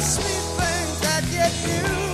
sweet things that you do.